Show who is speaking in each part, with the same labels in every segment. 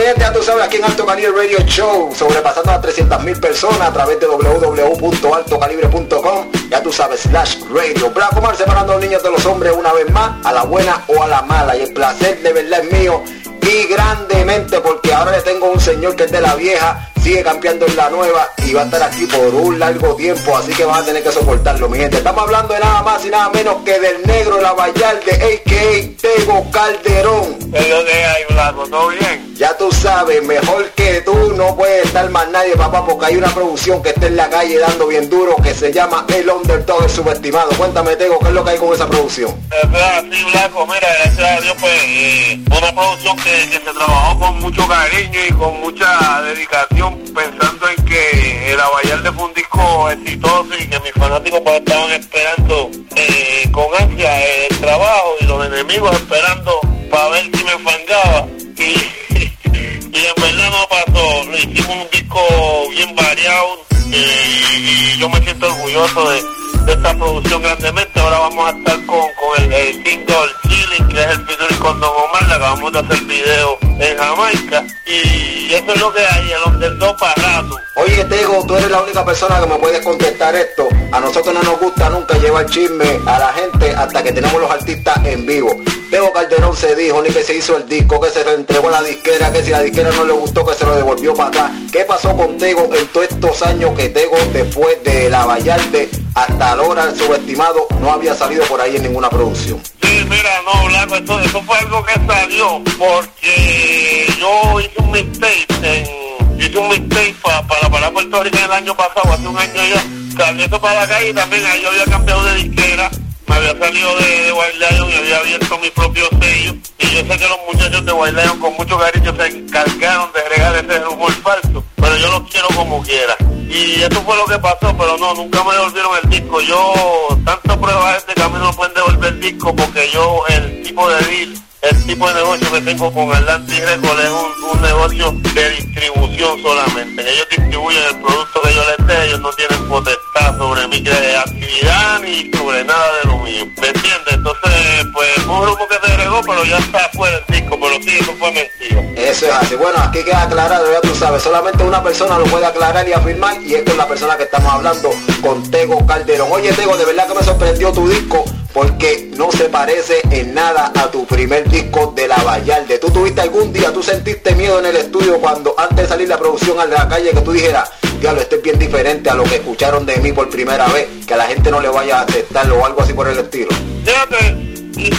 Speaker 1: mi gente, ya tú sabes, aquí en Alto Calibre Radio Show, sobrepasando a 300 mil personas a través de www.altocalibre.com. Ya tú sabes, slash radio. Blanco Mar separando a los niños de los hombres una vez más, a la buena o a la mala. Y el placer de verdad es mío y grandemente porque ahora le tengo un señor que es de la vieja, sigue campeando en la nueva y va a estar aquí por un largo tiempo, así que van a tener que soportarlo, mi gente. Estamos hablando de nada más y nada menos que del negro de la Vallarde, a.k.a. Tego Calderón.
Speaker 2: ¿Qué es lo que hay, Blanco? ¿Todo bien?
Speaker 1: Ya tú sabes, mejor que tú no puede estar más nadie, papá, porque hay una producción que está en la calle dando bien duro que se llama El Underdog el subestimado. Cuéntame, Tego, ¿qué es lo que hay con esa producción?
Speaker 2: Sí, Blanco, mira, gracias a Dios, pues, eh, una producción que, se trabajó con mucho cariño y con mucha dedicación, pensando en que el Abayalde fue un disco exitoso y que mis fanáticos pues, estaban esperando eh, con ansia el trabajo y los enemigos esperando para ver si me fangaba. Y, no pasó, hicimos un disco bien variado eh, y yo me siento orgulloso de, de esta producción grandemente. Ahora vamos a estar con, con el, el single Chilling, que es el featuring con Don Omar, le acabamos de hacer video en Jamaica y eso es lo que hay, el underdog para rato.
Speaker 1: Oye, Tego, tú eres la única persona que me puedes contestar esto. A nosotros no nos gusta nunca llevar chisme a la gente hasta que tenemos los artistas en vivo. Tego Calderón se dijo, ni que se hizo el disco, que se le entregó a la disquera, que si la disquera no le gustó, que se lo devolvió para atrás. ¿Qué pasó con Tego en todos estos años que Tego, después de la Vallarde hasta ahora el subestimado, no había salido por ahí en ninguna producción?
Speaker 2: Sí, mira, no, Blanco, esto, eso fue algo que salió porque yo hice un mixtape en, hice un mixtape pa- para para Puerto Rico el año pasado, hace un año ya, salí eso para calle y también ahí yo había cambiado de disquera, me había salido de, de Wild Lion y había abierto mi propio sello y yo sé que los muchachos de Wild Lion con mucho cariño se encargaron de regar ese rumor falso, pero yo los quiero como quiera. Y eso fue lo que pasó, pero no, nunca me devolvieron el disco. Yo, tanto pruebas este camino no pueden devolver el disco porque yo, el tipo de deal, el tipo de negocio que tengo con Atlantic Record es un, un negocio de distribución solamente. Ellos distribuyen el producto que yo les dé, ellos no tienen potestad sobre mi creatividad ni sobre nada de lo mío. ¿Me entiendes? Entonces, pues, un grupo que se agregó, pero ya está fuera el disco, pero sí, eso fue mentira.
Speaker 1: Eso es así. Bueno, aquí queda aclarado, ya tú sabes, solamente una persona lo puede aclarar y afirmar y es con la persona que estamos hablando, con Tego Calderón. Oye, Tego, de verdad que me sorprendió tu disco porque no se parece en nada a tu primer disco de La Vallarde. ¿Tú tuviste algún día, tú sentiste miedo en el estudio cuando antes de salir la producción a la calle que tú dijeras, diablo, esto es bien diferente a lo que escucharon de mí por primera vez, que a la gente no le vaya a aceptarlo o algo así por el estilo?
Speaker 2: Fíjate,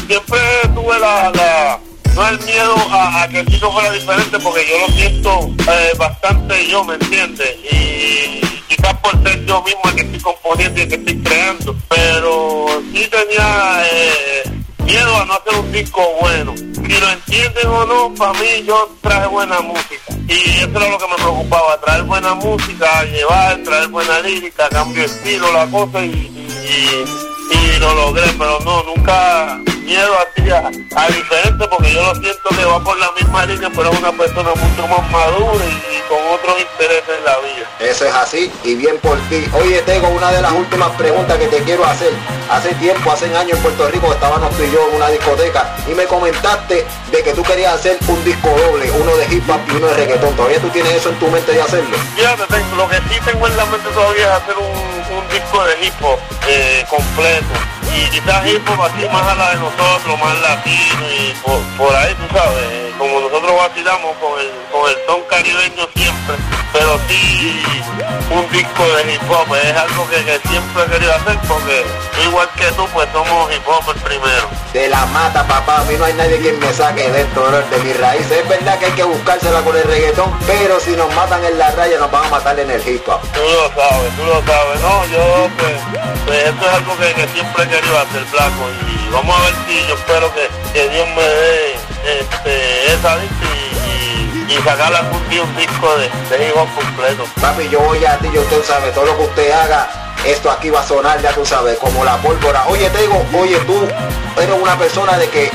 Speaker 2: siempre tuve la, no el miedo a, a que el disco fuera diferente porque yo lo siento eh, bastante yo, ¿me entiendes? Y quizás por ser yo mismo el que estoy componiendo y el que estoy creando, pero sí tenía eh, miedo a no hacer un disco bueno. Si lo entienden o no, para mí yo traje buena música. Y eso era lo que me preocupaba, traer buena música, llevar, traer buena lírica, cambio de estilo, la cosa y- y y lo logré, pero no, nunca miedo así a, diferente porque yo lo siento que va por la misma línea, pero es una persona mucho más madura y, y con otros intereses en la vida.
Speaker 1: Eso es así y bien por ti. Oye, tengo una de las últimas preguntas que te quiero hacer. Hace tiempo, hace años en Puerto Rico estábamos tú y yo en una discoteca y me comentaste de que tú querías hacer un disco doble, uno de hip hop y uno de reggaetón. ¿Todavía tú tienes eso en tu mente de hacerlo?
Speaker 2: Fíjate, lo que sí tengo en la mente todavía es hacer un, un disco de hip hop eh, completo. Y quizás hip hop así más a la de nosotros, más latino y por, ahí, tú sabes, como nosotros vacilamos con el, con el son caribeño siempre, pero sí un disco de hip hop es algo que, que siempre he querido hacer porque igual que tú, pues somos hip hop el primero.
Speaker 1: De la mata, papá. A mí no hay nadie quien me saque de esto, bro, de mis raíces. Es verdad que hay que buscársela con el reggaetón, pero si nos matan en la raya, nos van a matar en el hip hop.
Speaker 2: Tú lo sabes, tú lo sabes, ¿no? Yo, pues, pues esto es algo que, que siempre he querido hacer, Blanco, y vamos a ver si yo espero que, que Dios me dé este, esa y, y, y sacar un disco de, de completo.
Speaker 1: Papi, yo voy a ti, yo usted sabe, todo lo que usted haga, esto aquí va a sonar, ya tú sabes, como la pólvora. Oye, Tego, oye, tú eres una persona de que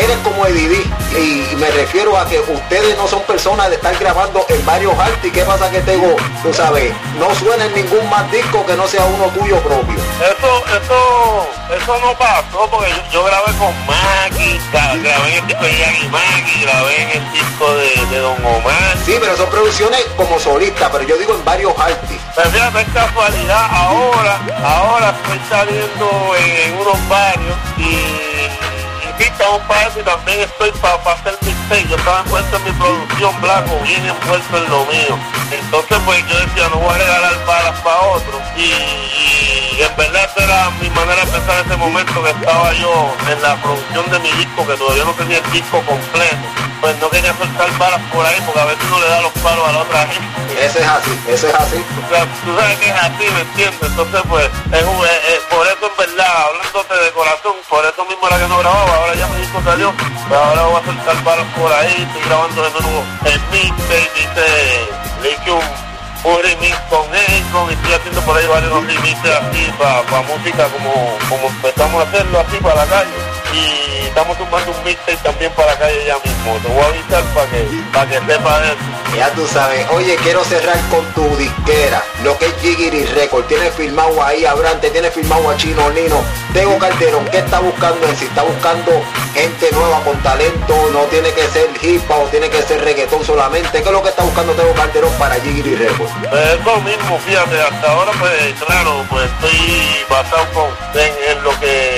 Speaker 1: eres como Eddie y me refiero a que ustedes no son personas de estar grabando en varios artes. ¿Y qué pasa que Tego, tú sabes, no suena en ningún más disco que no sea uno tuyo propio?
Speaker 2: Eso, eso, eso no pasó porque yo, yo grabé con Maki, gra- grabé en el disco de Yagi Maki, grabé en el disco de, Don Omar.
Speaker 1: Sí, pero son producciones como solista, pero yo digo en varios artistas.
Speaker 2: Pero fíjate, es casualidad, ahora, ahora estoy saliendo en, unos barrios y estamos para eso y también estoy para pa hacer mixtape. Yo estaba envuelto en mi producción blanco, bien envuelto en lo mío. Entonces pues yo decía, no voy a regalar balas para otros. Y, verdad era mi manera de pensar en ese momento que estaba yo en la producción de mi disco, que todavía no tenía el disco completo. Pues no quería soltar balas por ahí porque a veces uno le da los palos a la otra gente.
Speaker 1: Ese es así, ese es así.
Speaker 2: O sea, tú sabes que es así, ¿me entiendes? Entonces pues, es, es, por eso en verdad, hablándote de corazón, por eso mismo era que no grababa ahora ya mi disco salió, pero ahora voy a soltar balas por ahí, estoy grabando de nuevo el mixtape, dice, le hice un, un remix con Akon y estoy haciendo por ahí varios remixes así para música como, como empezamos a hacerlo así para la calle. Y estamos tumbando un mixtape también para la calle ya mismo. Te voy a avisar para que, para que sepas eso.
Speaker 1: Ya tú sabes. Oye, quiero cerrar con tu disquera. Lo que es Jigiri Record. Tienes filmado ahí a Brante, tienes filmado a Chino Nino. Tego Calderón, ¿qué está buscando en si Está buscando gente nueva con talento. No tiene que ser hip hop, tiene que ser reggaetón solamente. ¿Qué es lo que está buscando Tego Calderón para Jigiri Record?
Speaker 2: Pues eso mismo, fíjate. Hasta ahora, pues claro, pues estoy basado con, en lo que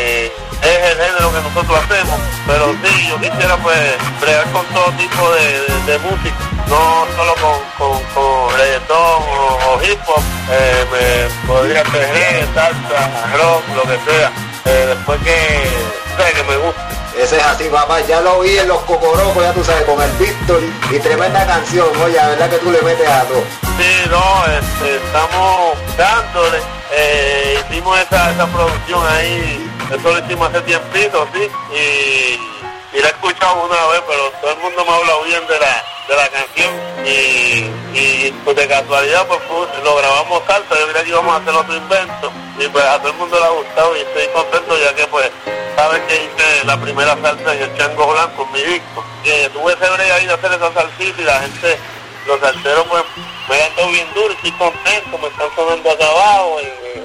Speaker 2: pues bregar con todo tipo de, música, no solo con, con, reggaetón o, hip hop, eh, me podría ser salsa, rock, lo que sea, eh, después que, que me guste.
Speaker 1: Ese es así, papá. Ya lo vi en los cocorocos, ya tú sabes, con el Victory. Y tremenda canción, oye, la verdad que tú le metes a todo.
Speaker 2: Sí, no, este, estamos dándole. Eh, hicimos esa, esa producción ahí eso lo hicimos hace tiempito, sí. Y, y la he escuchado una vez, pero todo el mundo me ha hablado bien de la, de la canción. Y, pues de casualidad, pues, lo grabamos salsa. Yo creía que íbamos a hacer otro invento. Y pues a todo el mundo le ha gustado y estoy contento ya que pues sabes que hice la primera salsa en el chango blanco mi disco. Que tuve ese ahí de hacer esa salsita y la gente, los salseros pues me han dado bien duro, estoy contento, me están sonando acá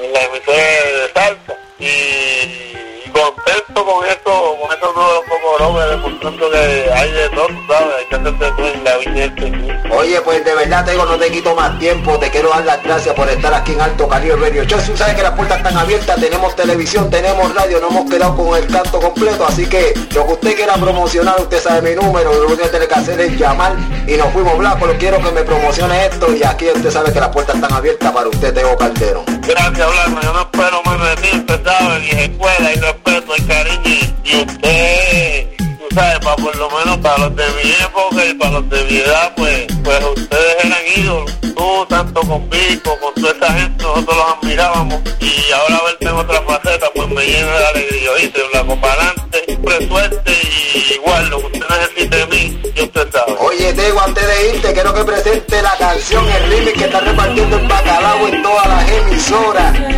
Speaker 2: en la emisora de salsa y contento con esto, con estos nuevos Coco demostrando que hay de todo, ¿sabes? Hay que hacer de todo en la vida
Speaker 1: Oye, pues de verdad te digo, no te quito más tiempo, te quiero dar las gracias por estar aquí en Alto Caribe Radio Show. Tú sabes que las puertas están abiertas, tenemos televisión, tenemos radio, no hemos quedado con el canto completo, así que lo que usted quiera promocionar, usted sabe mi número, lo único que tiene que hacer es llamar y nos fuimos blanco, lo quiero que me promocione esto y aquí usted sabe que las puertas están abiertas para usted, Teo Calderón.
Speaker 2: Gracias, Blanco, yo no espero más de ti, usted sabe, y escuela y respeto y cariño y usted ¿sabes? Para por lo menos para los de mi época y para los de mi edad, pues, pues ustedes eran ídolos. Tú, tanto con Pico, con toda esa gente, nosotros los admirábamos. Y ahora verte en otra faceta, pues me llena de alegría, ¿viste? Blanco para adelante, siempre suerte y igual lo que usted necesite de mí, yo usted sabe.
Speaker 1: Oye, Tego, antes de irte, quiero que presente la canción, el remix que está repartiendo el bacalao en todas las emisoras.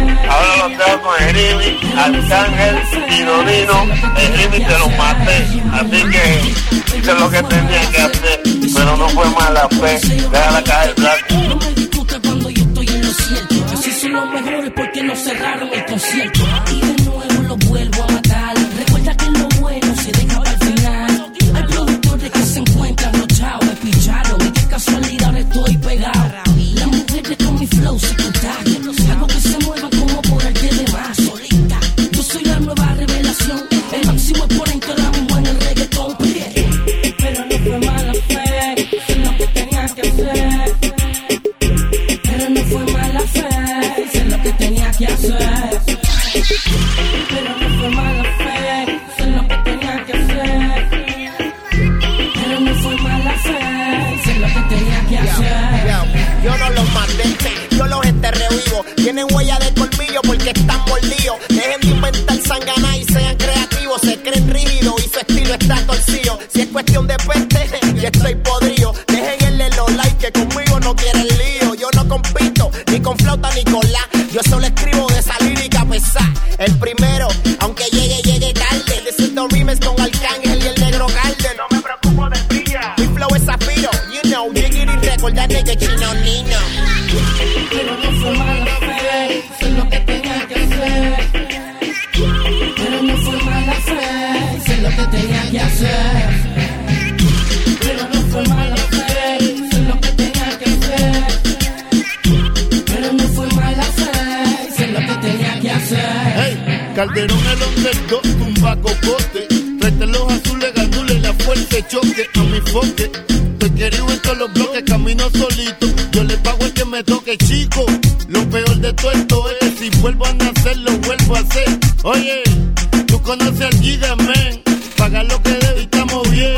Speaker 2: El Arcángel y Donino, el remix de los maté. Así que hice lo que tenía que hacer, pero no fue mala fe. Déjala caer, Black.
Speaker 3: No me Yo no
Speaker 4: los maté, yo los enterré vivos. Tienen huella de colmillo porque están mordidos. Dejen de inventar sangana y sean creativos. Se creen rígidos y su estilo está torcido. Si es cuestión de peste, ya estoy podrido. Dejen el los like que conmigo no quieren lío. Yo no compito ni con flauta ni con la. Yo solo escribo de esa lírica pesada. El primero, aunque llegue,
Speaker 5: Calderón el underdog, tumba cocote. Tráete los azules, gandules, la fuerte choque a mi foque. Te quiero en todos los bloques, camino solito. Yo le pago el que me toque, chico. Lo peor de todo esto es que si vuelvo a nacer, lo vuelvo a hacer. Oye, tú conoces al Giga, man. Paga lo que debe y estamos bien.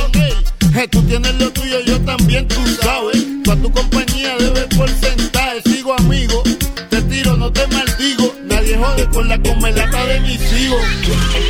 Speaker 5: Eh, tú tienes lo tuyo, yo también, tú sabes. Con la comelata de mis hijos.